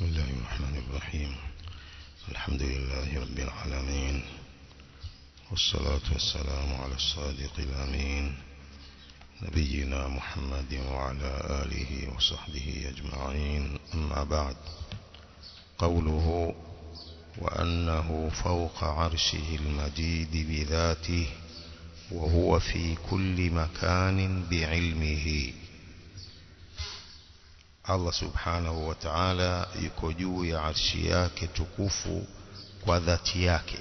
بسم الله الرحمن الرحيم. الحمد لله رب العالمين. والصلاة والسلام على الصادق الأمين. نبينا محمد وعلى آله وصحبه أجمعين. أما بعد. قوله وأنه فوق عرشه المجيد بذاته وهو في كل مكان بعلمه. Allah subhanahu wa ta'ala yuko juu ya arshi yake tukufu kwa dhati yake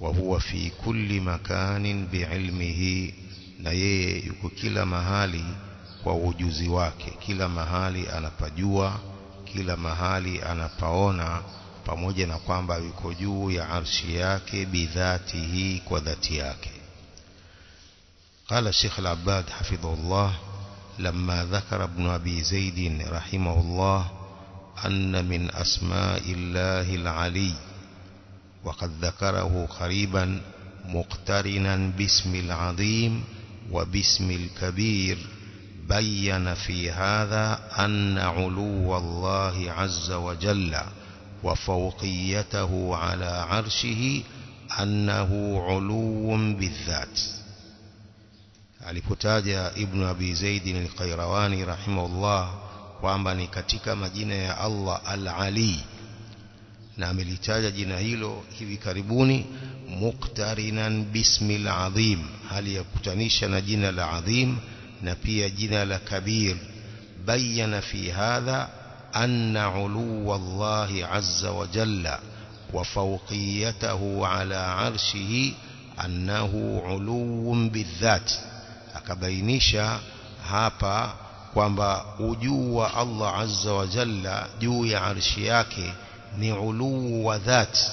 wa huwa fi kulli makanin biilmihi na yeye yuko kila mahali kwa ujuzi wake kila mahali anapajua kila mahali anapaona pamoja na kwamba yuko juu ya arshi yake bidhatihi kwa dhati yake قال الشيخ العباد حفظه الله لما ذكر ابن أبي زيد رحمه الله أن من أسماء الله العلي وقد ذكره قريبا مقترنا باسم العظيم وباسم الكبير بين في هذا أن علو الله عز وجل وفوقيته على عرشه أنه علو بالذات. Alipotaja ibn abi zaid al-qayrawani rahimahullah kwamba ni katika majina ya Allah al-ali na amelitaja jina hilo hivi karibuni muqtarinan bismil azim hali ya kutanisha na jina la azim na pia jina la kabir bayana fi hadha anna uluwa Allah azza wa jalla fawqiyatahu ala arshihi annahu uluwun bidhati akabainisha hapa kwamba ujuu wa Allah azza wa jalla juu ya arshi yake ni uluu wa dhati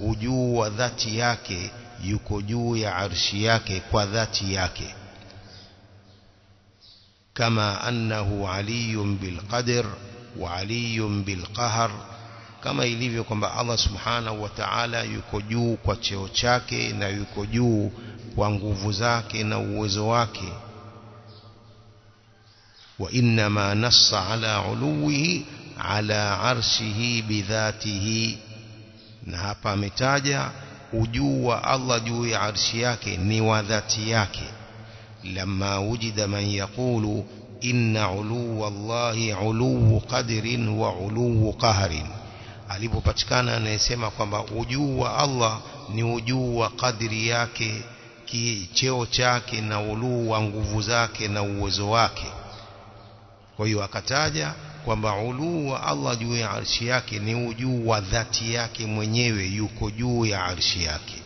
ujuu wa dhati yake yuko juu ya arshi yake kwa dhati yake kama annahu aliyun bilqadr wa aliyun bilqahar kama ilivyo kwamba Allah subhanahu wa ta'ala yuko juu kwa cheo chake na yuko juu kwa nguvu zake na uwezo wake wa inma nassa ala uluwihi ala arshihi bidhatihi na hapa ametaja ujuu wa Allah juu ya arshi yake ni wa dhati yake lamma wujida man yaqulu inna uluwa Allahi uluwu qadrin wa uluwu qahrin alipopatikana anayesema kwamba ujuu wa Allah ni ujuu wa kadri yake cheo chake na uluu wa nguvu zake na uwezo wake kwa hiyo akataja kwamba uluu wa Allah juu ya arshi yake ni ujuu wa dhati yake mwenyewe yuko juu ya arshi yake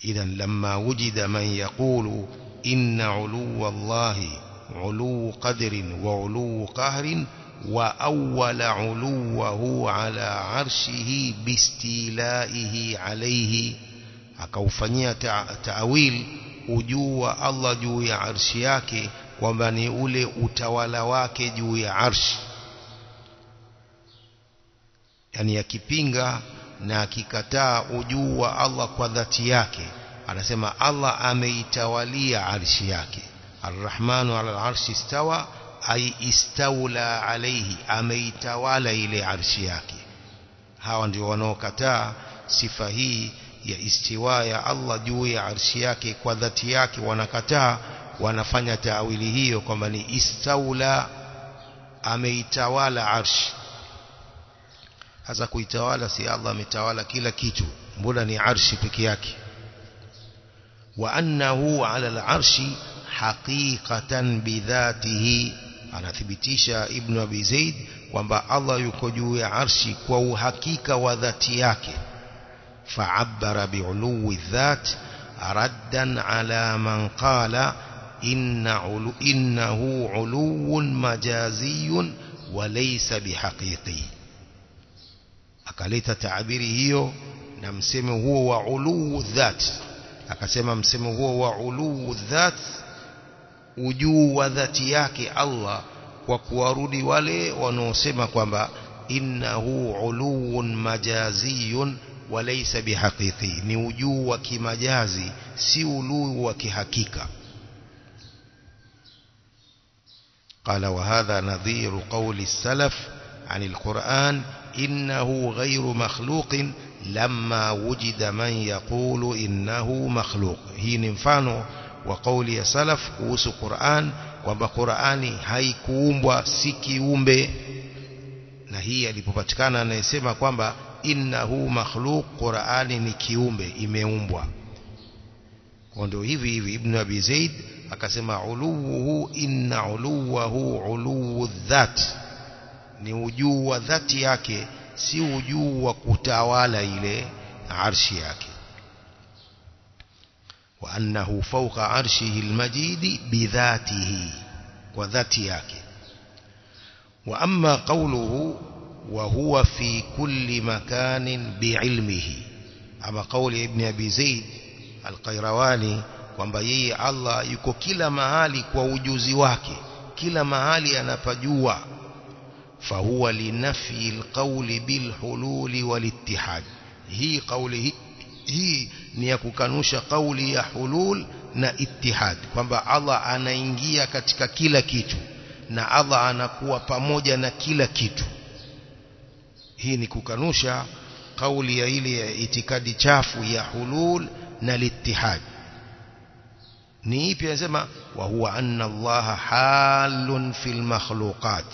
idhan lamma wujida man yaqulu inna uluu Allah uluu qadrin wa uluu qahrin awwala uluwahu ala arshihi bistilaihi alayhi akaufanyia taawil ujuu wa Allah juu ya arshi yake kwamba ni ule utawala wake juu ya arshi yani akipinga na akikataa ujuu wa Allah kwa dhati yake anasema Allah ameitawalia arshi yake arrahmanu ala arshi istawa ay istawla alayhi ameitawala ile arshi yake hawa ndio wanaokataa sifa hii ya istiwa ya Allah juu ya arshi yake kwa dhati yake wanakataa wanafanya taawili hiyo kwamba ni istaula ameitawala arshi hasa kuitawala si Allah ametawala kila kitu mbona ni arshi peke yake wa annahu ala al-arshi haqiqatan bidhatihi anathibitisha ibn abi zaid kwamba Allah yuko juu ya arshi kwa uhakika wa dhati yake فعبر بعلو الذات ردا على من قال إن علو إنه علو مجازي وليس بحقيقي. أكلت تعبيري هي نمسمه هو وعلو الذات. أكسم مسمه هو وعلو الذات. وجو وذاتياك الله. وكوارد ولي ونوسمه كما إنه علو مجازي وليس بحقيقي. نوجو مجازي، سيولو وكي كحقيقة قال وهذا نظير قول السلف عن القرآن إنه غير مخلوق لما وجد من يقول إنه مخلوق hii inafanana وقول السلف قوس القرآن وما قرآني هاي كومبا سيكي ومبي نهي لببتكانا نسيما كومبا innahu makhluq Qur'ani ni kiumbe imeumbwa kwa ndio hivi hivi Ibn Abi Zaid akasema uluhu inna uluwahu uluwu dhat ni ujuu wa dhati yake si ujuu wa kutawala ile arshi yake wa annahu fawqa arshihi almajid bidhatihi wa dhati yake wa amma qawluhu fi kulli makanin biilmihi ama qawli ibn abi zaid alqairawani kwamba yeye Allah yuko kila mahali kwa ujuzi wake kila mahali anapajua فهو لنفي القول بالحلول والاتحاد هي قوله hii ni ya kukanusha kauli ya hulul na ittihad kwamba Allah anaingia katika kila kitu na Allah anakuwa pamoja na kila kitu hii ni kukanusha kauli ya ile ya itikadi chafu ya hulul na litihad ni ipi anasema? Wa huwa anna Allah halun fil makhluqat.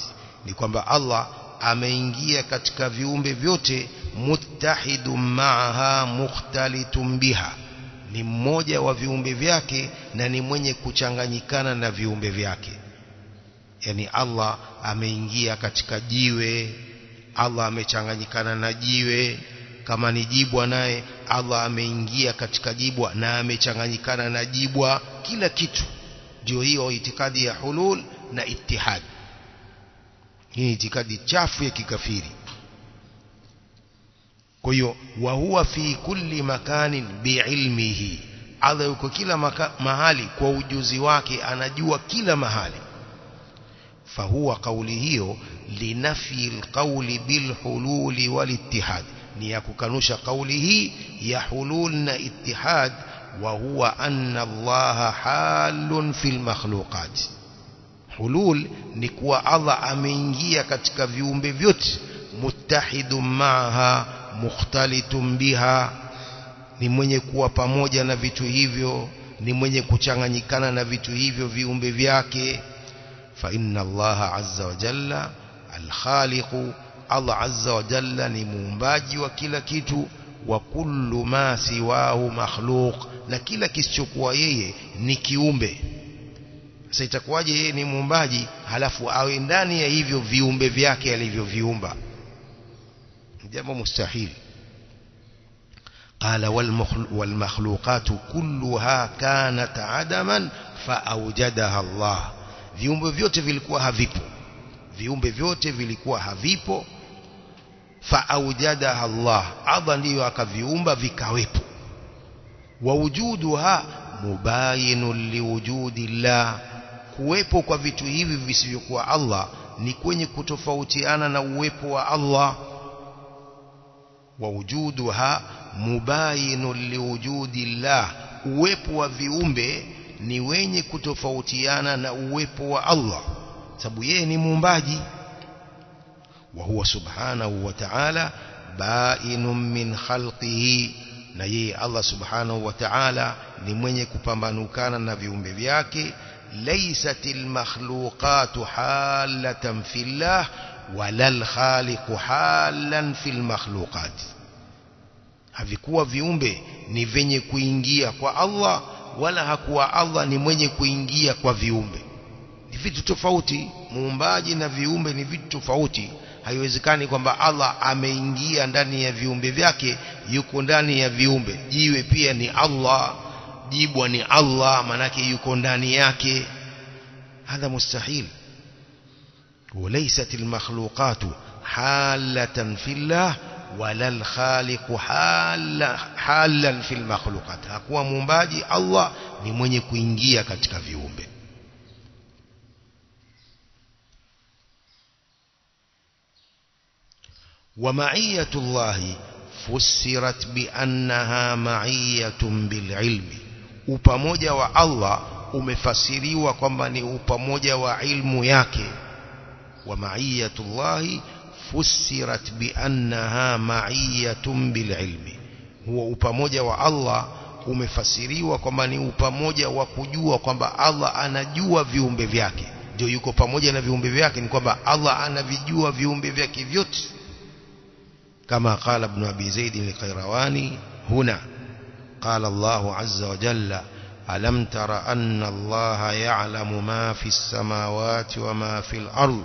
Ni kwamba Allah ameingia katika viumbe vyote muttahidun ma'aha mukhtalitun biha. Ni mmoja wa viumbe vyake na ni mwenye kuchanganyikana na viumbe vyake. Yani Allah ameingia katika jiwe Allah amechanganyikana na jiwe. Kama ni jibwa naye Allah ameingia katika jibwa na amechanganyikana na jibwa kila kitu. Ndio hiyo itikadi ya hulul na ittihad. Hii ni itikadi chafu ya kikafiri. Kwa hiyo wa huwa fi kulli makanin biilmihi Allah yuko kila maka, mahali kwa ujuzi wake anajua kila mahali fahuwa kauli hiyo linafi alqauli bilhululi walittihad ni ya kukanusha kauli hii ya hulul na ittihad huwa anna Allah halun fil makhluqat. Hulul ni kuwa Allah ameingia katika viumbe vyote muttahidun ma'aha mukhtalitun biha ni mwenye kuwa pamoja na vitu hivyo ni mwenye kuchanganyikana na vitu hivyo viumbe vyake فإن الله عز وجل الخالق الله عز وجل نمومباجي وكل كتو وكل ما سواه مخلوق لكل كسكوا يهي نكيومبه سيتكواجي يهي نمومباجي إن أويندانيا يهيو فيومبه فياكي يهيو فيومبه جمع مستحيل قال والمخلوقات كلها كانت عدما فأوجدها الله viumbe vyote vilikuwa havipo. Viumbe vyote vilikuwa havipo. Faaujadaha Allah. Allah ndiyo akaviumba vikawepo. Wa wujuduha mubayinun liwujudillah kuwepo kwa vitu hivi visivyokuwa Allah ni kwenye kutofautiana na uwepo wa Allah. Wa wujuduha mubayinun liwujudillah uwepo wa viumbe ni wenye kutofautiana na uwepo wa Allah sababu yeye ni muumbaji wa huwa subhanahu wa ta'ala bainun min khalqihi na yeye Allah subhanahu wa ta'ala ni mwenye kupambanukana na viumbe vyake laysatil makhluqatu halatan fillah wala al-khaliqu halan fil makhluqat havikuwa viumbe ni venye kuingia kwa Allah wala hakuwa Allah ni mwenye kuingia kwa viumbe ni vitu tofauti muumbaji na viumbe ni vitu tofauti haiwezekani kwamba Allah ameingia ndani ya viumbe vyake yuko ndani ya viumbe jiwe pia ni Allah jibwa ni Allah manake yuko ndani yake hadha mustahil وليست المخلوقات حالة في الله ولا الخالق حالا حالا في المخلوقات hakuwa muumbaji Allah ni mwenye kuingia katika viumbe ومعية الله فسرت بأنها معية بالعلم upamoja wa Allah umefasiriwa kwamba ni upamoja wa ilmu yake wa ma'iyatullahi annaha ma'iyatun bil ilmi huwa upamoja wa Allah umefasiriwa kwamba ni upamoja wa kujua kwamba Allah anajua viumbe vyake ndio yuko pamoja na viumbe vyake ni kwamba Allah anavijua viumbe vyake vyote ibn abi zaid al-qayrawani huna qala Allah azza wa jalla alam tara anna Allah ya'lamu ma fi as-samawati wa ma fi al-ard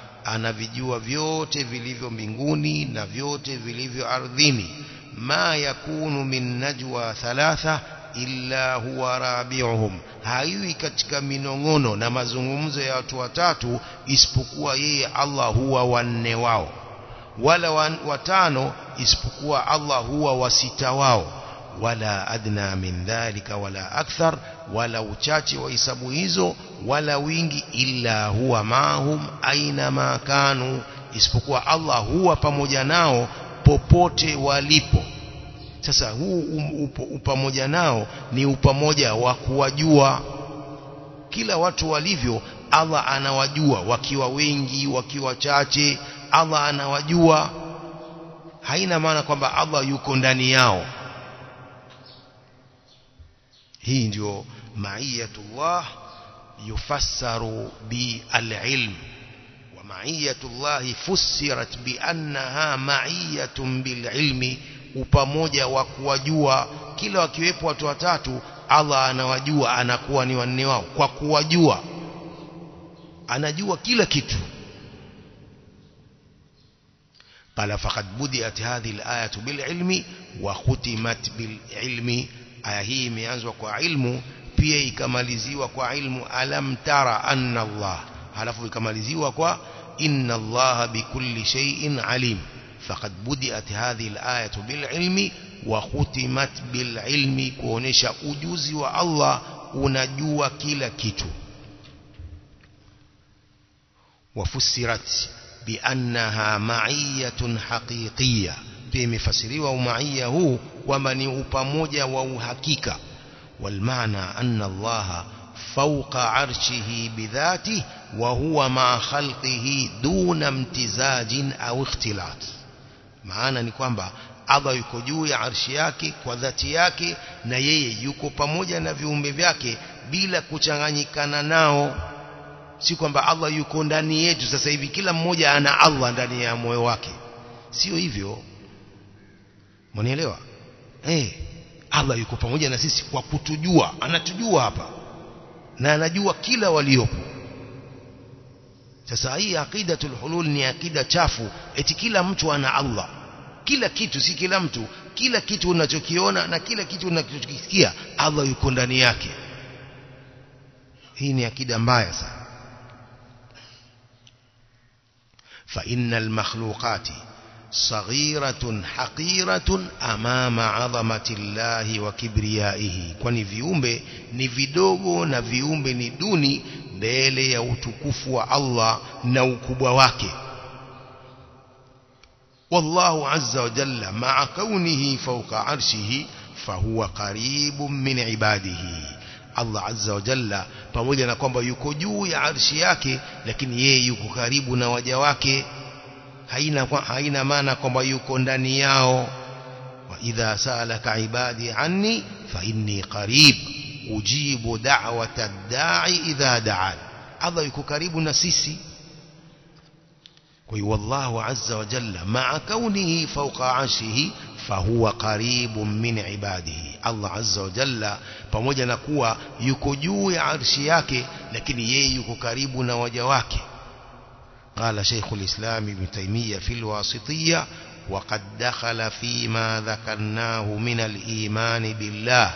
anavijua vyote vilivyo mbinguni na vyote vilivyo ardhini. Ma yakunu min najwa thalatha illa huwa rabi'uhum. Haiwi katika minongono na mazungumzo ya watu watatu isipokuwa yeye Allah huwa wanne wao. Wala watano isipokuwa Allah huwa wasita wao. Wala adna min dhalika wala akthar wala uchache wa hisabu hizo wala wingi illa huwa mahum aina ma kanu isipokuwa Allah huwa pamoja nao popote walipo. Sasa huu upamoja nao ni upamoja wa kuwajua. Kila watu walivyo Allah anawajua wakiwa wengi wakiwa chache Allah anawajua. Haina maana kwamba Allah yuko ndani yao. Hii ndio maiyatullah yufassaru bil-ilm wa maiyatullah fussirat bi annaha maiyatun bil-ilmi upamoja wa kuwajua kila wakiwepo watu watatu Allah anawajua anakuwa ni wanne wao kwa kuwajua anajua kila kitu قال فقد بدأت هذه الآية بالعلم وختمت بالعلم aya hii imeanzwa kwa ilmu pia ikamaliziwa kwa ilmu alam tara anna Allah halafu ikamaliziwa kwa inna Allah bikulli shay'in alim faqad budiat hadhihi al-ayatu bil ilmi wa khutimat bil ilmi kuonesha ujuzi wa Allah unajua kila kitu wafussirat biannaha ma'iyatun haqiqiyyah pia imefasiriwa umaia huu kwamba ni upamoja wa uhakika والمعنى أن الله فوق عرشه بذاته وهو مع خلقه دون امتزاج أو اختلاط maana ni kwamba Allah yuko juu ya arshi yake kwa dhati yake na yeye yuko pamoja na viumbe vyake bila kuchanganyikana nao si kwamba Allah yuko ndani yetu sasa hivi kila mmoja ana Allah ndani ya moyo wake sio hivyo Mnielewa? Eh, Allah yuko pamoja na sisi kwa kutujua, anatujua hapa. Na anajua kila waliopo. Sasa hii aqidatul hulul ni akida chafu, eti kila mtu ana Allah. Kila kitu si kila mtu, kila kitu unachokiona na kila kitu unachokisikia Allah yuko ndani yake. Hii ni akida mbaya sana. Fa innal makhluqati صغيرة حقيرة أمام عظمة الله وكبريائه. كوني فيومبي نفيدوغو نفيومبي ندوني بيلي يوتكفو الله نوكبواك والله عز وجل مع كونه فوق عرشه فهو قريب من عباده الله عز وجل فمجنا كومبا يكجو يعرشيك لكن ييكو قريب نواجواكي haina haina maana kwamba yuko ndani yao wa idha salaka ibadi anni fa inni qarib ujibu da'wata ad-da'i idha da'an Allah yuko karibu na sisi kwa wallahu azza wa jalla ma'a kaunihi fawqa 'arshihi fahuwa qaribun min ibadihi Allah azza wa jalla pamoja na kuwa yuko juu ya arshi yake lakini yeye yuko karibu na waja wake قال شيخ الإسلام ابن تيمية في الواسطية وقد دخل فيما ذكرناه من الإيمان بالله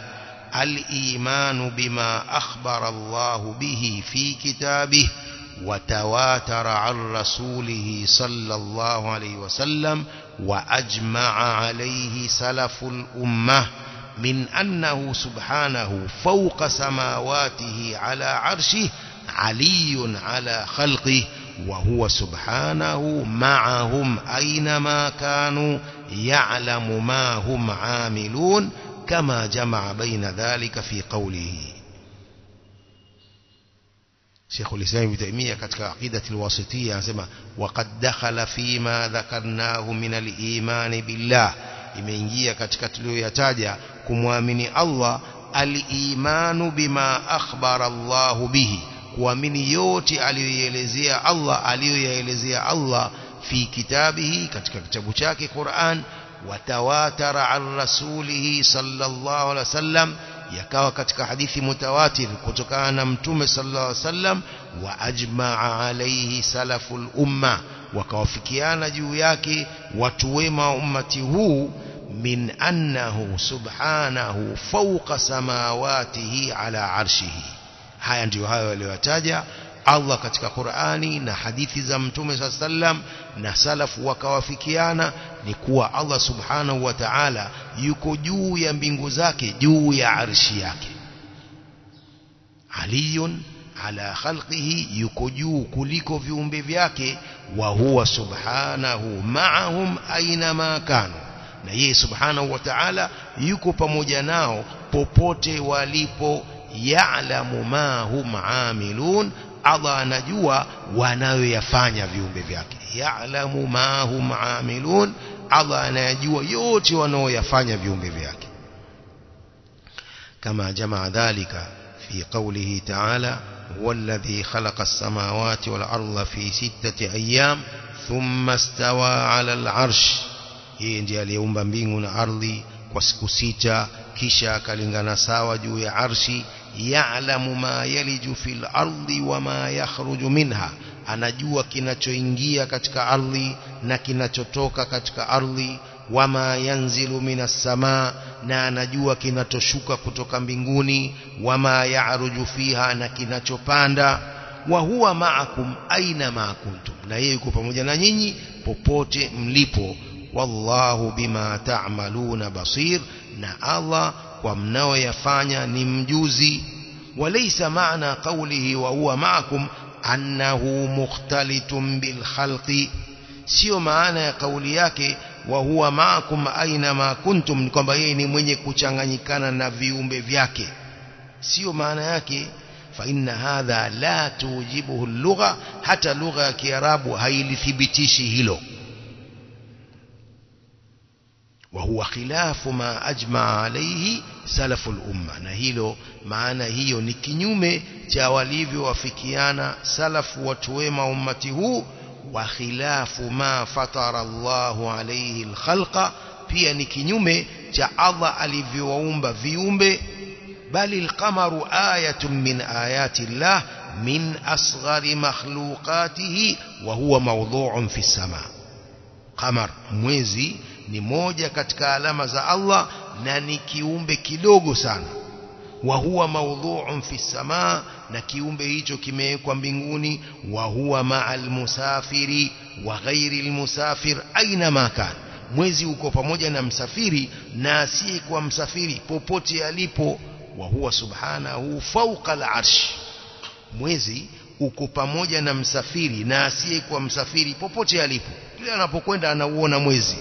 الإيمان بما أخبر الله به في كتابه وتواتر عن رسوله صلى الله عليه وسلم وأجمع عليه سلف الأمة من أنه سبحانه فوق سماواته على عرشه علي على خلقه وهو سبحانه معهم أينما كانوا يعلم ما هم عاملون كما جمع بين ذلك في قوله. شيخ الإسلام ابن تيمية katika عقيدة الواسطية وقد دخل فيما ذكرناه من الإيمان بالله. imeingia katika tuliyoyataja kumwamini Allah al-imanu bima akhbara Allah bihi kuamini yote aliyoelezea Allah aliyoyaelezea Allah fi kitabihi katika kitabu chake Qur'an watawatara an rasulihi sallallahu alaihi wasallam yakawa katika hadithi mutawatir kutokana na mtume sallallahu alaihi wasallam wa ajmaa alaihi salaful umma wakawafikiana juu yake watu wema wa ummati huu min annahu subhanahu fawqa samawatihi ala arshihi haya ndiyo hayo aliyoyataja Allah katika Qur'ani na hadithi za Mtume sallam na salafu wakawafikiana ni kuwa Allah subhanahu wa ta'ala yuko juu ya mbingu zake juu ya arshi yake. Aliyun ala khalqihi yuko juu kuliko viumbe vyake wa huwa subhanahu ma'ahum aina ma kanu. Na yeye subhanahu wa ta'ala yuko pamoja nao popote walipo ya'lamu ma hum amilun Allah anajua wanayoyafanya viumbe vyake ya'lamu ma hum amilun Allah anayajua yote wanayoyafanya viumbe vyake kama jamaa dhalika fi qawlihi ta'ala هو الذي خلق السماوات والأرض في ستة أيام ثم استوى على العرش yeye ndiye aliyeumba mbingu na ardhi kwa siku sita kisha akalingana sawa juu ya arshi ma yaliju fil ardi wa ma yakhruju minha anajua kinachoingia katika ardhi na kinachotoka katika ardhi wama yanzilu minas samaa na anajua kinatoshuka kutoka mbinguni wama ya'ruju fiha na kinachopanda wa huwa ma'akum aina ma kuntum na yeye yuko pamoja na nyinyi popote mlipo wallahu bima ta'maluna basir na Allah annahu mukhtalitun bil khalqi sio maana ya kauli yake wa huwa ma'akum aina ma kuntum ni kwamba yeye ni mwenye kuchanganyikana na viumbe vyake sio maana yake fa inna hadha la tujibuhu lugha hata lugha ya kiarabu hailithibitishi hilo وهو خلاف ما أجمع عليه سلف الأمة نهيلو معنى هيو نكنيومي جاوليفي وفكيانا سلف وتويم أمته وخلاف ما فطر الله عليه الخلق pia ni kinyume cha Allah alivyowaumba viumbe bali alqamaru ayatun min ayati Allah min asghari makhluqatihi wa huwa mawdhu'un fi sama qamar mwezi ni moja katika alama za Allah na ni kiumbe kidogo sana. Wa huwa mawdhu'un fi samaa na kiumbe hicho kimewekwa mbinguni. Wa huwa ma'al musafiri wa ghairi almusafir aina ma kana. Mwezi uko pamoja na msafiri na asiye kwa msafiri popote alipo. Wa huwa subhanahu fawqa al'arsh mwezi uko pamoja na msafiri na asiye kwa msafiri popote alipo. Kile anapokwenda anauona mwezi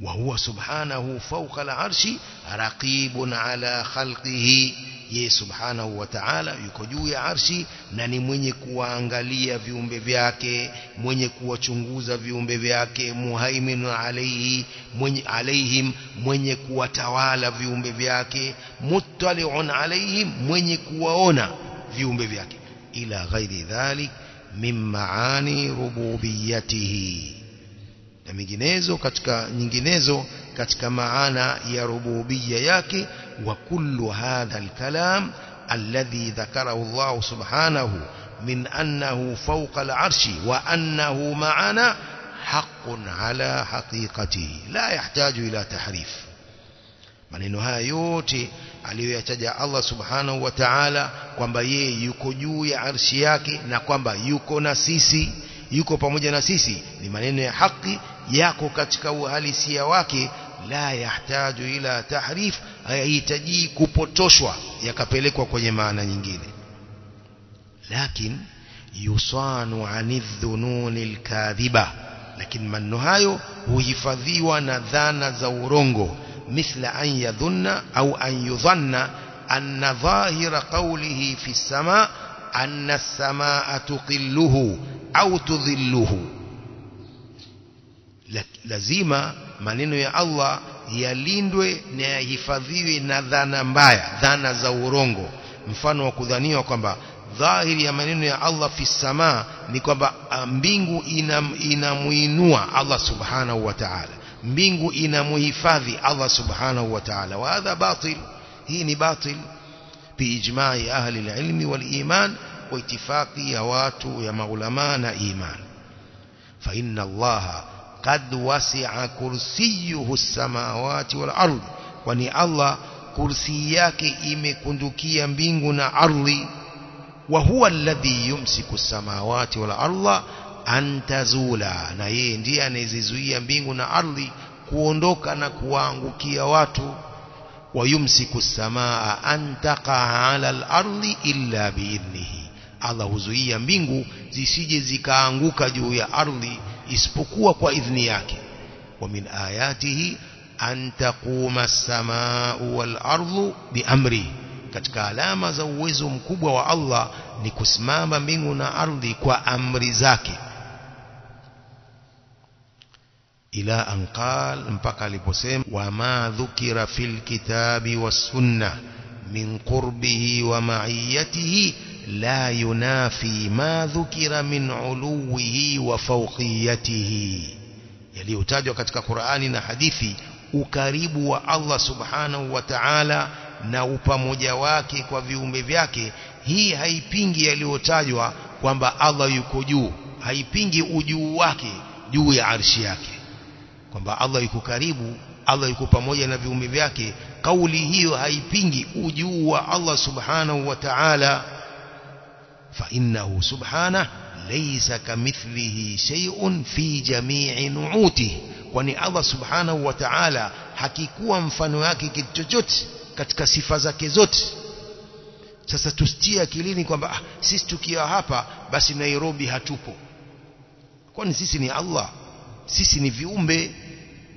وهو سبحانه فوق العرش رقيب على خلقه ye subhanahu wa ta'ala yuko juu ya arshi na ni mwenye kuwaangalia viumbe vyake mwenye kuwachunguza viumbe vyake muhaimin alayhi mwenye alaihim mwenye kuwatawala viumbe vyake muttali'un alaihim mwenye kuwaona viumbe vyake ila ghairi dhalik min maani rububiyyatihi na minginezo katika nyinginezo katika maana ya rububiyya yake wa kullu hadha alkalam alladhi dhakarahu Allah subhanahu min annahu fawqa al'arshi wa annahu ma'ana haqqun ala haqiqatihi la yahtaju ila tahrif maneno haya yote aliyoyataja Allah subhanahu wa ta'ala kwamba yeye yuko juu ya arshi yake na kwamba yuko na sisi yuko pamoja na sisi ni maneno ya haki yako katika uhalisia wake la yahtaju ila tahrif hayahitaji kupotoshwa yakapelekwa kwenye maana nyingine lakin yusanu anidhununi alkadhiba lakini maneno hayo huhifadhiwa na dhana za urongo mithla an yadhunna au an yudhanna anna dhahira qawlihi fi as-sama anna as-samaa tuqilluhu au tudhilluhu lazima maneno ya Allah yalindwe na yahifadhiwe na dhana mbaya dhana za urongo mfano wa kudhaniwa kwamba dhahiri ya maneno ya Allah fi sama ni kwamba mbingu inamuinua ina Allah subhanahu wa ta'ala mbingu inamuhifadhi Allah subhanahu wa ta'ala wa hadha batil hii ni batil biijma'i ahli alilmi wal iman wa itifaqi ya watu ya maulama na iman fa inna Allah qad wasi'a kursiyyuhu as-samawati wal ardh kwani Allah kursi yake imekundukia mbingu na ardhi. Wa huwa alladhi yumsiku samawati wal ardha an tazula na yeye ndiye anayezizuia mbingu na ardhi kuondoka na kuangukia watu. Wa yumsiku samaa an taqa'a 'ala al-ardi illa bi'idhnihi Allah huzuia mbingu zisije zikaanguka juu ya ardhi. Isipokuwa kwa idhni yake wa min ayatihi an taquma as-samaa'u wal-ardu biamrihi katika alama za uwezo mkubwa wa Allah ni kusimama mbingu na ardhi kwa amri zake ila anqal mpaka aliposema wama dhukira fil kitabi was sunna min qurbihi wa ma'iyatihi la yunafi ma dhukira min uluwihi wa fawqiyatihi. Yaliyotajwa katika Qur'ani na hadithi ukaribu wa Allah subhanahu wa ta'ala na upamoja wake kwa viumbe vyake hii haipingi yaliyotajwa kwamba Allah yuko juu. Haipingi ujuu wake juu ya arshi yake. Kwamba Allah yuko karibu Allah yuko pamoja na viumbe vyake kauli hiyo haipingi ujuu wa Allah subhanahu wa ta'ala fa innahu ليس kamithlihi shay'un fi jami'i nu'utihi kwani Allah subhanahu wa ta'ala hakikuwa mfano wake kitu chochote katika sifa zake zote. Sasa tustie akilini kwamba ah, sisi tukiwa hapa basi Nairobi hatupo. Kwani sisi ni Allah sisi ni viumbe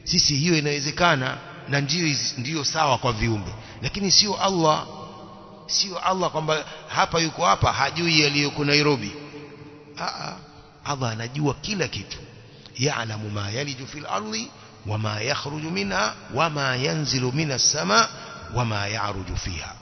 sisi hiyo inawezekana na ndiyo ndiyo sawa kwa viumbe. Lakini sio Allah sio Allah kwamba hapa yuko hapa hajui yaliyoko Nairobi Aa, Allah anajua kila kitu ya'lamu ma yaliju fil ardi wama yakhruju minha wama yanzilu minas sama wama ya'ruju fiha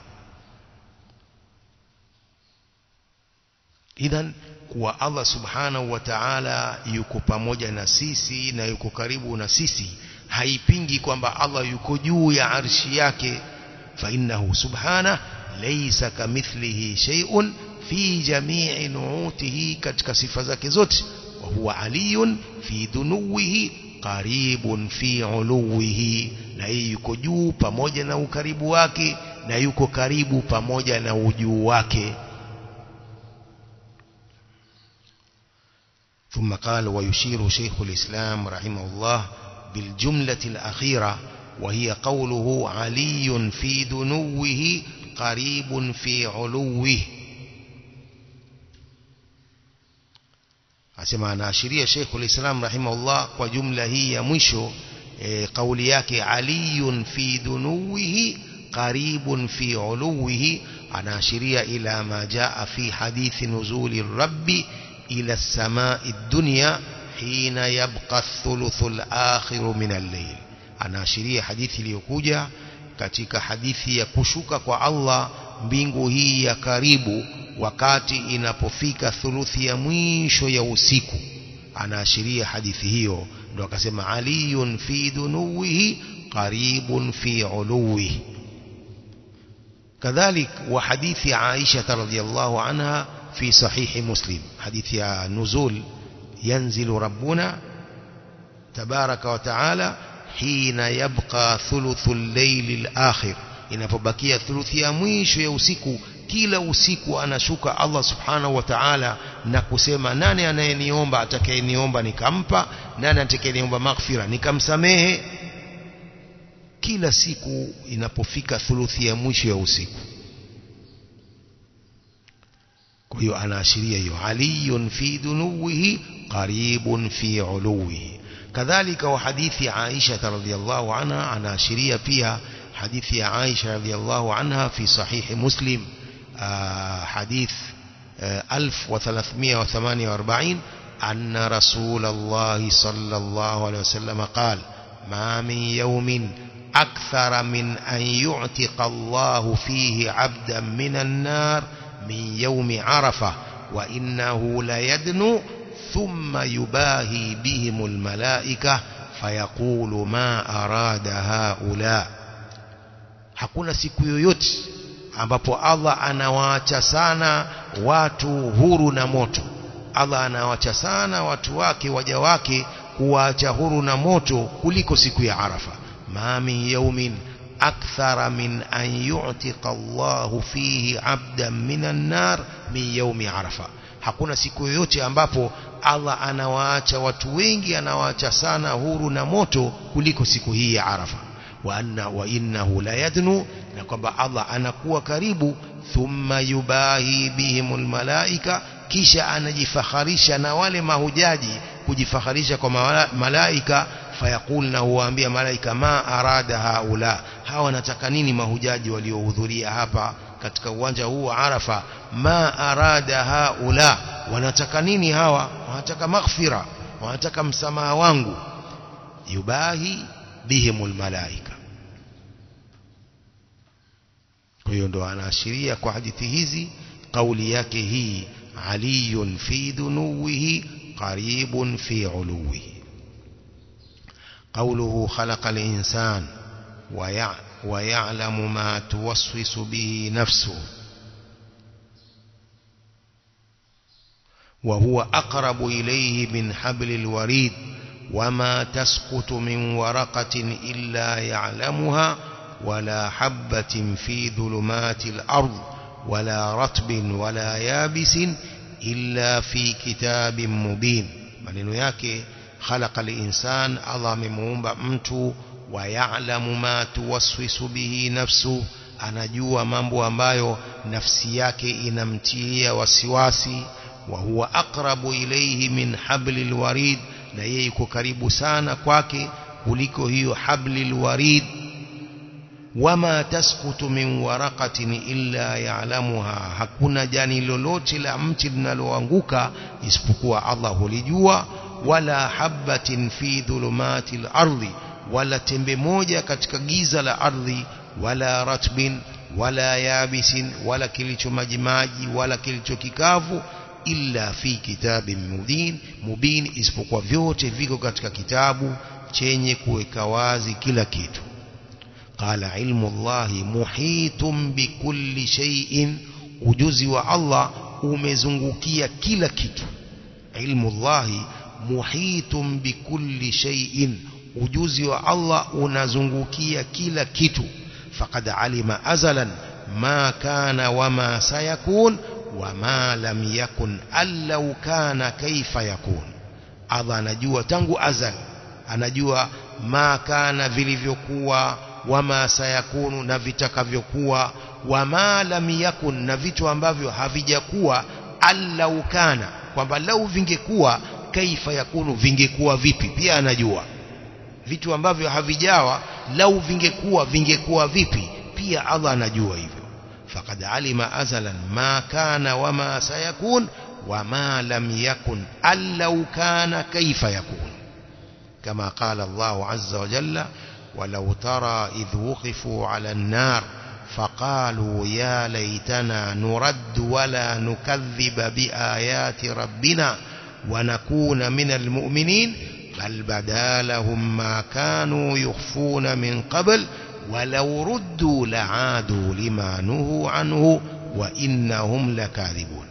idhan kuwa Allah subhanahu wa ta'ala yuko pamoja na sisi na yuko karibu na sisi haipingi kwamba Allah yuko juu ya arshi yake فإنه سبحانه ليس كمثله شيء في جميع نعوته katika sifa zake zote وهو علي في دنوه قريب في علوه. yeye yuko juu pamoja na ukaribu wake yeye yuko karibu pamoja na ujuu ثم قال ويشير شيخ الإسلام رحمه الله بالجملة الأخيرة وهي قوله علي في دنوه قريب في علوه. أسمع ناشرية شيخ الإسلام رحمه الله وجملة هي مشو قولياك علي في دنوه قريب في علوه أناشرية إلى ما جاء في حديث نزول الرب إلى السماء الدنيا حين يبقى الثلث الآخر من الليل أناشرية حديث ليكوجه katika hadithi ya kushuka kwa Allah mbingu hii ya karibu wakati inapofika thuluthi ya mwisho ya usiku anaashiria hadithi hiyo ndo akasema aliyun fi dunuwihi qaribun fi uluwihi كذلك وحديث عائشة رضي الله عنها في صحيح مسلم حديث نزول ينزل ربنا تبارك وتعالى hina yabqa thuluthu al-layl al-akhir inapobakia thuluthi ya mwisho ya usiku kila usiku anashuka Allah subhanahu wa ta'ala na kusema nani anayeniomba atakayeniomba nikampa nani atakayeniomba maghfira nikamsamehe kila siku inapofika thuluthi ya mwisho ya usiku kwa hiyo anaashiria hiyo aliyun fi dunuwihi qaribun fi uluwihi كذلك وحديث عائشة رضي الله عنها عن شرية فيها حديث عائشة رضي الله عنها في صحيح مسلم آه، حديث آه، 1348 أن رسول الله صلى الله عليه وسلم قال ما من يوم أكثر من أن يعتق الله فيه عبدا من النار من يوم عرفة وإنه ليدنو ثم يباهي بهم الملائكة فيقول ما أراد هؤلاء hakuna siku yoyote ambapo Allah anawaacha sana watu huru na moto Allah anawaacha sana watu wake waja wake kuwaacha huru na moto kuliko siku ya Arafa ma min yawmin akthara min an yu'tiqa Allah fihi 'abdan minan nar min yawmi Arafa hakuna siku yoyote ambapo Allah anawaacha watu wengi anawaacha sana huru na moto kuliko siku hii ya Arafa wa anna wa innahu la yadnu na kwamba Allah anakuwa karibu thumma yubahi bihimul malaika kisha anajifakharisha na wale mahujaji kujifakharisha kwa malaika fayaqul na huwaambia malaika ma arada haula hawa wanataka nini mahujaji waliohudhuria hapa katika uwanja huu wa Arafa ma arada haula wanataka nini hawa wanataka maghfira wanataka msamaha wangu yubahi bihimul malaika kwa hiyo ndo anaashiria kwa hadithi hizi kauli yake hii aliyun fi dunuwihi qaribun fi uluwihi قوله خلق الإنسان ويعلم ما توسوس به نفسه وهو أقرب إليه من حبل الوريد وما تسقط من ورقة إلا يعلمها ولا حبة في ظلمات الأرض ولا رطب ولا يابس إلا في كتاب مبين. من خلق الإنسان أظم مهم بأمت ويعلم ما توسوس به نفسه. أنا جوا مبو أمبايو نفسياك إنمتي وسواسي وهو أقرب إليه من حبل الوريد. لا يكو كريب سانا كواكي كلكو هي حبل الوريد. وما تسقط من ورقة إلا يعلمها. هكونا جاني لولوت لأمتدنا لوانقوكا يسبقوا الله لجوا. ولا حبة في ظلمات الأرض. ولا تنبموجة كتكجيز الأرض. ولا رتب ولا يابس. ولا كلتو مجماجي ولا كلتو كيكافو. Fi kitabin mubin mubin isipokuwa vyote viko katika kitabu chenye kuweka wazi kila kitu قال علم الله محيط بكل شيء Allah umezungukia kila kitu ilmu Allah muhitum bikulli shay'in ujuzi wa Allah unazungukia kila kitu faqad alima azalan ma kana wama sayakun wama lam yakun allau kana kaifa yakun. Allah anajua tangu azal anajua ma kana vilivyokuwa wama sayakunu na vitakavyokuwa wama lam yakun na vitu ambavyo havijakuwa allau kana kwamba lau vingekuwa kaifa yakunu vingekuwa vipi? Pia anajua. Vitu ambavyo havijawa lau vingekuwa vingekuwa vipi? Pia Allah anajua hivyo alima azalan ma kana wama sayakun wama lam yakun allau kana kaifa yakun kama qala Allah azza wa jalla ولو ترى إذ وقفوا على النار فقالوا يا ليتنا نرد ولا نكذب بآيات ربنا ونكون من المؤمنين بل بدا لهم ما كانوا يخفون من قبل ولو ردوا لعادوا لما نهوا عنه وإنهم لكاذبون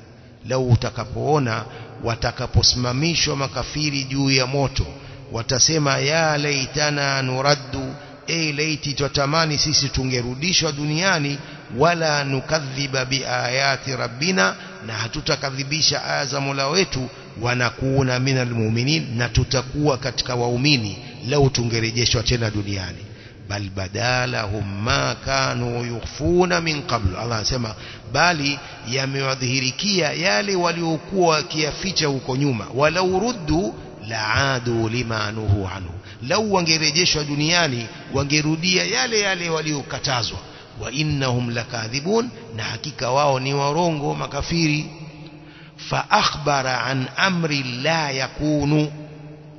لو تكبونا watakaposimamishwa makafiri juu ya moto watasema ya laitana nuraddu e laiti twatamani sisi tungerudishwa duniani wala nukadhiba biayati rabbina na hatutakadhibisha aya za Mola wetu wanakuuna minal mu'minin na tutakuwa katika waumini lau tungerejeshwa tena duniani Bal badalahum ma kanu yukhfuna min qabl Allah anasema bali yamewadhihirikia yale waliokuwa wakiyaficha huko nyuma walau ruddu laadu lima nuhu anhu lau wangerejeshwa duniani wangerudia yale yale waliokatazwa wa innahum lakadhibun na hakika wao ni warongo makafiri fa akhbara an amri la yakunu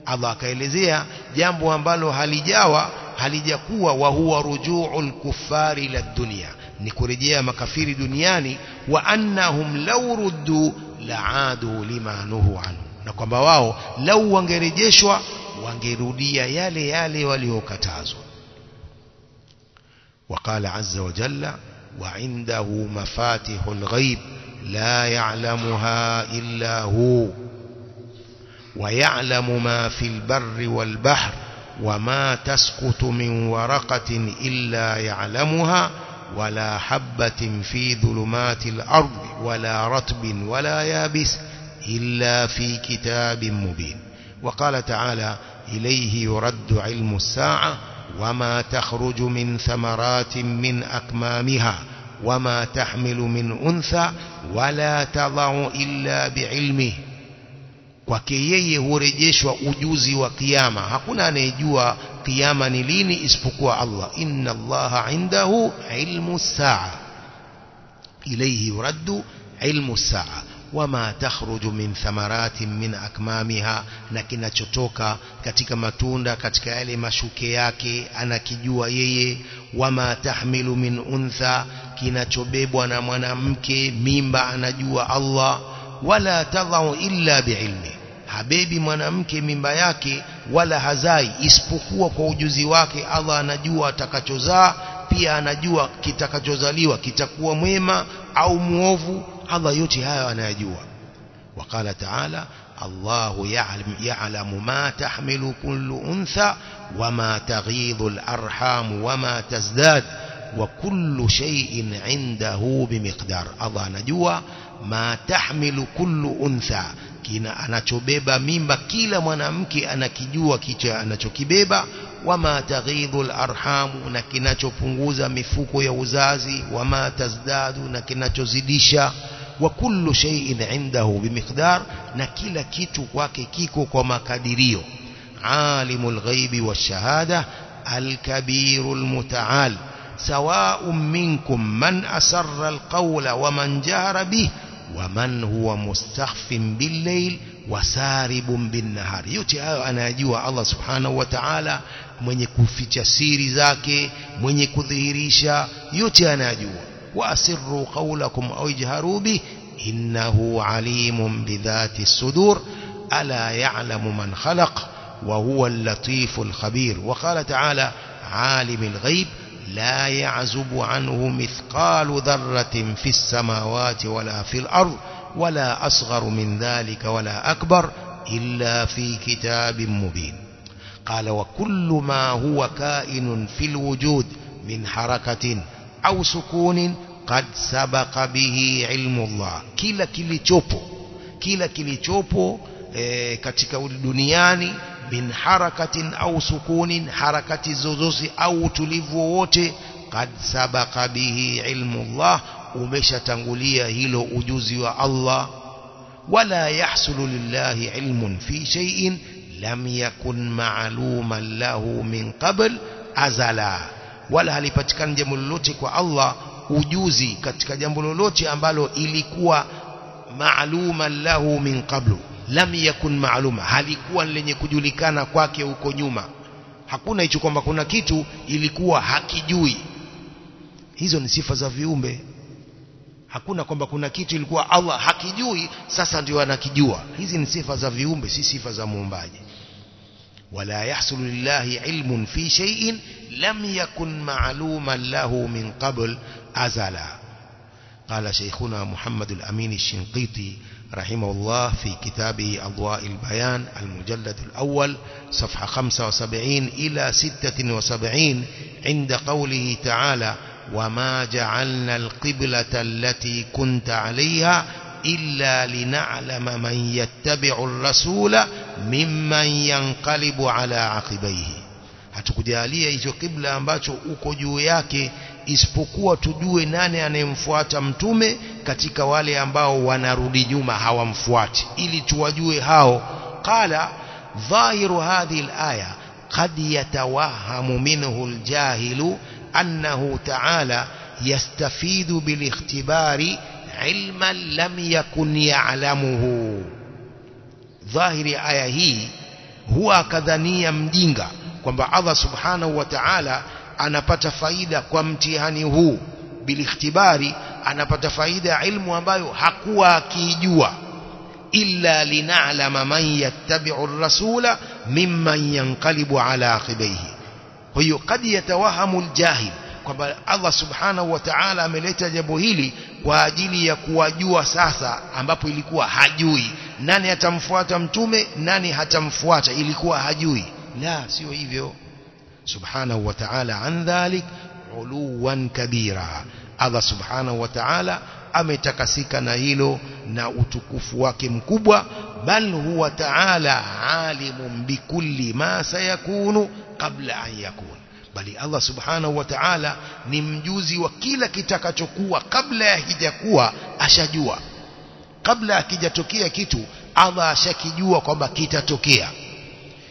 Allah akaelezea jambo ambalo halijawa halijakuwa wa huwa rujuul kuffari ila dunya ni kurejea makafiri duniani wa annahum law ruddu laadu lima nuhu anhu na kwamba wao lau wangerejeshwa wangerudia yale yale waliokatazwa وقال عز وجل وعنده مفاتح الغيب لا يعلمها إلا هو ويعلم ما في البر والبحر وما تسقط من ورقة إلا يعلمها ولا حبة في ظلمات الأرض ولا رطب ولا يابس إلا في كتاب مبين. وقال تعالى إليه يرد علم الساعة وما تخرج من ثمرات من أكمامها وما تحمل من أنثى ولا تضع إلا بعلمه. Kwake yeye hurejeshwa ujuzi wa kiyama hakuna anayejua kiyama ni lini isipokuwa Allah inna Allah indahu ilmu saa ilayhi yuraddu ilmu saa wama takhruju min thamaratin min akmamiha na kinachotoka katika matunda katika yale mashuke yake anakijua yeye wama tahmilu min untha kinachobebwa na mwanamke mimba anajua Allah wala tadhau illa biilmi habebi mwanamke mimba yake wala hazai isipokuwa kwa ujuzi wake Allah anajua atakachozaa pia anajua kitakachozaliwa kitakuwa mwema au muovu Allah yote hayo anayajua وقال تعالى الله يعلم, يعلم ما تحمل كل أنثى وما تغيض الأرحام وما تزداد وكل شيء عنده بمقدار الله نجوى ما تحمل كل أنثى kina anachobeba mimba kila mwanamke anakijua kicha anachokibeba wama taghidhul arhamu na kinachopunguza mifuko ya uzazi wama tazdadu na kinachozidisha wa kullu shay'in indahu bimiqdar na kila kitu kwake kiko kwa makadirio alimul ghaibi washahada alkabirul mutaal سواء منكم من أسر القول ومن جهر به ومن هو مستخف بالليل وسارب بالنهار. Yote hayo anayajua Allah subhanahu wa ta'ala mwenye kuficha siri zake mwenye kudhihirisha yote anayajua. وأسروا قولكم أو اجهروا به إنه عليم بذات الصدور ألا يعلم من خلق وهو اللطيف الخبير وقال تعالى عالم الغيب لا يعزب عنه مثقال ذرة في السماوات ولا في الأرض ولا أصغر من ذلك ولا أكبر إلا في كتاب مبين. قال وكل ما هو كائن في الوجود من حركة أو سكون قد سبق به علم الله. kila kilichopo kila kilichopo e, katika duniani من حركة أو سكون حركة زوزوس أو تلفوت قد سبق به علم الله ومشى تنغلية هلو أجوز الله ولا يحصل لله علم في شيء لم يكن معلوما له من قبل أزلا. ولا هل يبتكن جملوتك الله أجوزي كتك جملوتك أمبالو إليكوا معلوما له من قبله lam yakun maaluma halikuwa lenye kujulikana kwake huko nyuma. Hakuna hicho kwamba kuna kitu ilikuwa hakijui. Hizo ni sifa za viumbe. Hakuna kwamba kuna kitu ilikuwa Allah hakijui sasa ndio anakijua. Hizi ni sifa za viumbe si sifa za muumbaji. Wala yahsulu lillahi ilmun fi shay'in lam yakun ma'luman lahu min qabl azala. Qala shaykhuna Muhammad al-Amin al-Shinqiti رحمه الله في كتابه أضواء البيان المجلد الأول صفحة 75 إلى 76 عند قوله تعالى وما جعلنا القبلة التي كنت عليها إلا لنعلم من يتبع الرسول ممن ينقلب على عقبيه hatukujalia hicho kibla ambacho uko juu yake isipokuwa tujue nani anayemfuata mtume katika wale ambao wanarudi nyuma hawamfuati ili tuwajue hao qala dhahiru hadhihi alaya qad yatawahamu minhu aljahilu annahu ta'ala yastafidu bilikhtibari ilman lam yakun ya'lamuhu dhahiri aya hii huwa akadhania mjinga kwamba Allah subhanahu wa ta'ala anapata faida kwa mtihani huu bilikhtibari anapata faida ya ilmu ambayo hakuwa akijua illa lina'lama man yattabi'u ar-rasula mimman yanqalibu ala aqibaihi kwa hiyo kad yatawahamu aljahil kwamba Allah subhanahu wa ta'ala ameleta jambo hili kwa ajili ya kuwajua sasa ambapo ilikuwa hajui nani atamfuata mtume nani hatamfuata ilikuwa hajui la sio hivyo Allah subhanahu wa ta'ala ametakasika na hilo na utukufu wake mkubwa bal huwa ta'ala alimun bikulli ma sayakunu qabla an yakun bali Allah subhanahu wa ta'ala ni mjuzi wa kila kitakachokuwa kabla ya kijakuwa ashajua kabla akijatokea kitu Allah ashakijua kwamba kitatokea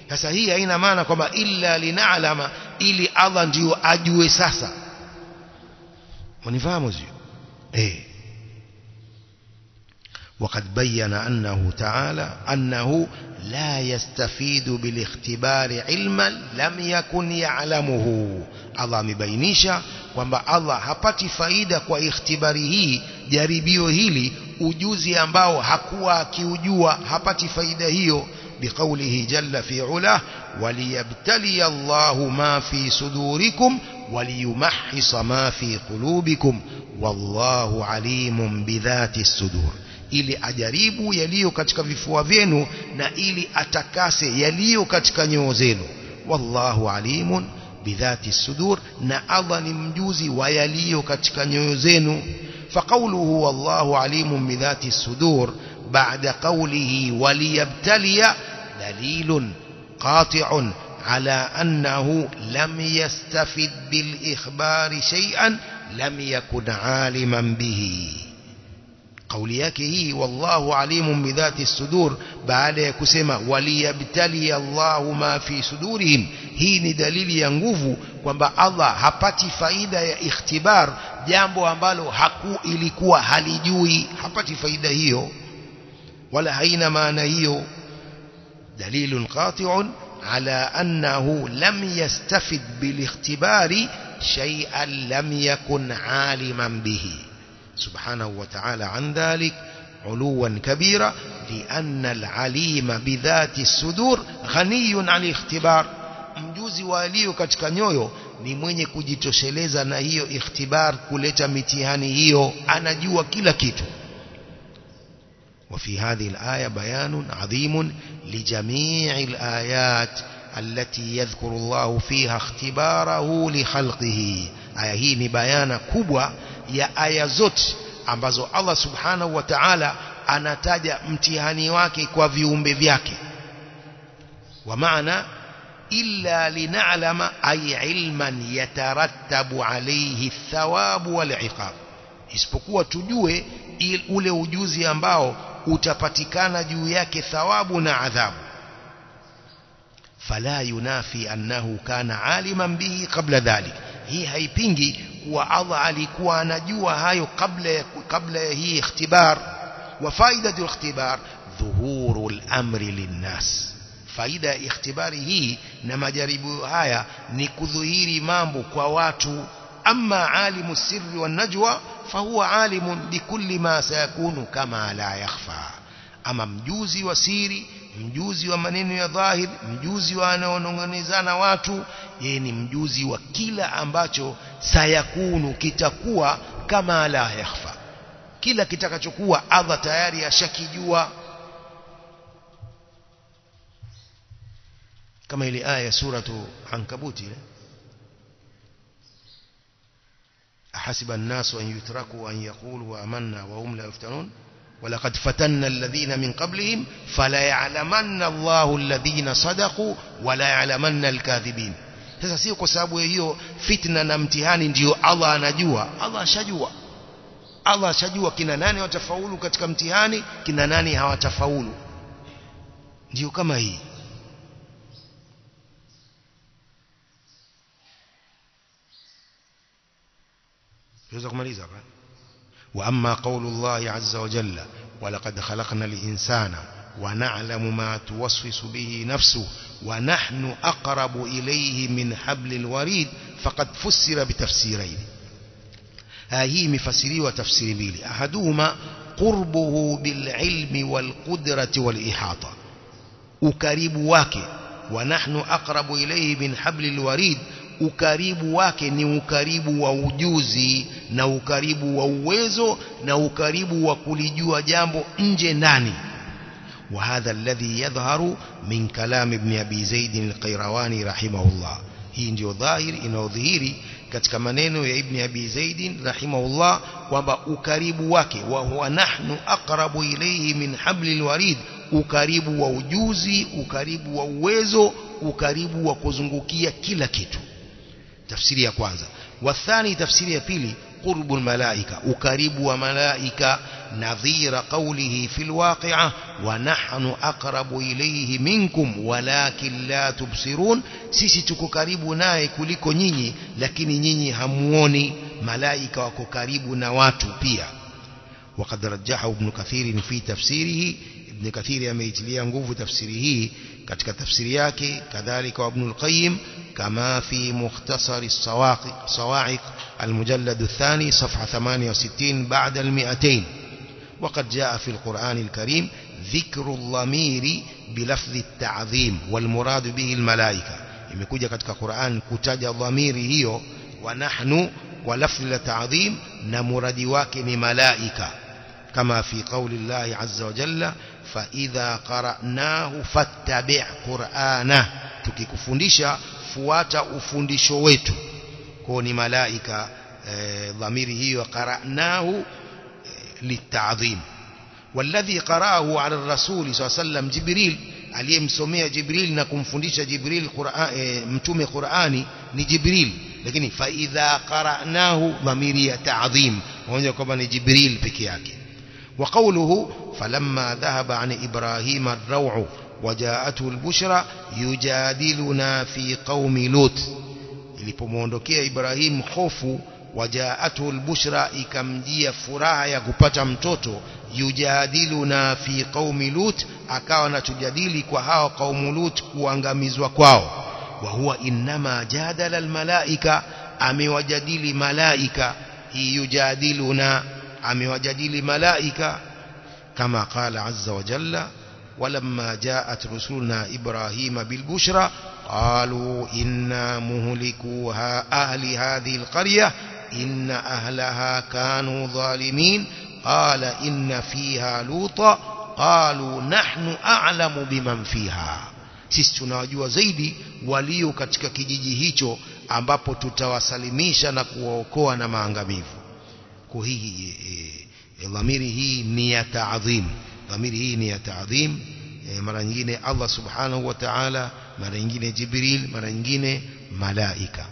sasa hii haina maana kwamba illa linaalama ili Allah ndiyo ajue sasa unifahamu sio eh وقد بين أنه تعالى أنه لا يستفيد بالاختبار علما لم يكن يعلمه الله مبينيشا kwamba Allah hapati faida kwa ikhtibari hii jaribio hili ujuzi ambao hakuwa akiujua hapati faida hiyo بقوله جل في علاه وليبتلي الله ما في صدوركم وليمحص ما في قلوبكم والله عليم بذات الصدور ili ajaribu yaliyo katika vifua vyenu na ili atakase yaliyo katika nyoyo zenu wallahu alimun bidhati sudur na Allah ni mjuzi wa yaliyo katika nyoyo zenu faqawluhu wallahu alimun bidhati sudur بعد قوله وليبتلي دليل قاطع على أنه لم يستفد بالإخبار شيئا لم يكن عالما به. قولياك هي والله عليم بذات الصدور. بعد كسمة وليبتلي الله ما في صدورهم. هي دليل ينقف وما الله هبتي فائدة اختبار جامبو أمبالو حقو إلكوا هل يجوي هبتي فائدة هيو ولا أين معنيه دليل قاطع على أنه لم يستفد بالاختبار شيئا لم يكن عالما به. سبحانه وتعالى عن ذلك علوا كبيرا لأن العليم بذات الصدور غني عن الاختبار. مجوز والي كتكنيو ni mwenye kujitosheleza na hiyo ikhtibar kuleta mitihani hiyo. Anajua kila kitu. وفي هذه الآية بيان عظيم لجميع الآيات التي يذكر الله فيها اختباره لخلقه aya hii ni bayana kubwa ya aya zote ambazo Allah subhanahu wa ta'ala anataja mtihani wake kwa viumbe vyake wa maana illa lina'lama ay ilman yatarattabu alayhi thawabu wal iqab isipokuwa tujue ule ujuzi ambao utapatikana juu yake thawabu na adhabu fala yunafi annahu kana aliman bihi qabla dhalik hii haipingi kuwa Allah alikuwa anajua hayo kabla ya kabla ya hii ikhtibar wa faidatu ikhtibar dhuhuru al-amri linnas faida ya ikhtibari hii na majaribu haya ni kudhihiri mambo kwa watu amma alimu sirri wan najwa fahuwa alimun bikulli ma sayakunu kama la yakhfa. Ama mjuzi wa siri mjuzi wa maneno ya dhahir mjuzi wa anaonong'onezana watu yeye ni mjuzi wa kila ambacho sayakunu kitakuwa kama la yakhfa. Kila kitakachokuwa adha tayari ashakijua. Kama ile aya ya suratu ankabuti ile أحسب الناس أن يتركوا أن يقولوا آمنا وهم لا يفتنون ولقد فتنا الذين من قبلهم فلا يعلمن الله الذين صدقوا ولا يعلمن الكاذبين sasa sio kwa sababu hiyo fitna na mtihani ndio Allah anajua Allah ashajua Allah ashajua kina nani watafaulu katika mtihani kina nani hawatafaulu ndio kama hii hapa وأما قول الله عز وجل ولقد خلقنا الإنسان ونعلم ما توسوس به نفسه ونحن أقرب إليه من حبل الوريد فقد فسر بتفسيرين. هذه مفسري تفسير mbili أحدهما قربه بالعلم والقدرة والإحاطة. ukaribu wake ونحن أقرب إليه من حبل الوريد ukaribu wake ni ukaribu wa ujuzi na ukaribu wa uwezo na ukaribu wa kulijua jambo nje ndani وهذا الذي يظهر من كلام ابن أبي زيد القيرواني رحمه الله hii ndio dhahiri inayodhihiri katika maneno ya ibn abi zaid rahimahullah kwamba ukaribu wake wa huwa nahnu aqrabu ilayhi min hablil warid ukaribu wa ujuzi ukaribu wa uwezo ukaribu wa kuzungukia kila kitu tafsiri ya kwanza والثاني tafsiri ya pili قرب الملائكة ukaribu wa malaika نظير قوله في الواقعة ونحن أقرب إليه منكم ولكن لا تبصرون sisi tuko karibu naye kuliko nyinyi lakini nyinyi hamuoni malaika wako karibu na watu pia وقد رجحه ابن كثير في تفسيره ابن كثير يميتليا نقوف تفسيره katika tafsiri yake kadhalika wa ibn al-qayyim في مختصر الصواعق صواعق المجلد الثاني صفحة 68 بعد المئتين وقد جاء في القرآن الكريم ذكر الضمير بلفظ التعظيم والمراد به الملائكة imekuja katika Qur'an kutaja dhamiri hiyo wa nahnu wa lafzi la ta'dhim na muradi wake ni malaika kama fi qawli Allah azza wa jalla فإذا قرأناه فاتبع قرآنه. تكيكفندشا فوات أفندشويت كوني ملائكة ضميري هي قرأناه للتعظيم والذي قرأه على الرسول صلى الله عليه وسلم جبريل عليهم سمية جبريل نكم فندشا جبريل قرآن متومي قرآني نجبريل لكن فإذا قرأناه ضميري تعظيم وهنا كمان جبريل بكياك وقوله فلما ذهب عن إبراهيم الروع وجاءته البشرى يجادلنا في قوم لوط. إلي بموندوكي إبراهيم خوف وجاءته البشرى إكمدية فراها يقبتم توتو يجادلنا في قوم لوط أكاونا تجادلي كوها قوم لوط وانغمز وكواه وهو إنما جادل الملائكة أمي وجدلي ملائكة يجادلنا أمي وجدلي ملائكة كما قال عز وجل ولما جاءت رسولنا إبراهيم بالبشرى قالوا إنا مهلكوها أهل هذه القرية إن أهلها كانوا ظالمين قال إن فيها لوط قالوا نحن أعلم بمن فيها. سيستنا جوا زيدي وليو كتك كجيجي هيتو أمبابو تتوسلميشا نكوا وكوا نما أنغميف كهيه ضميره نية عظيم ضميره نية عظيم مرة الله سبحانه وتعالى مرة جبريل مرة ملائكة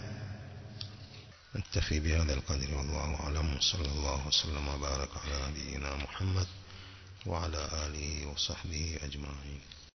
نكتفي بهذا القدر والله أعلم صلى الله وسلم وبارك على نبينا محمد وعلى آله وصحبه أجمعين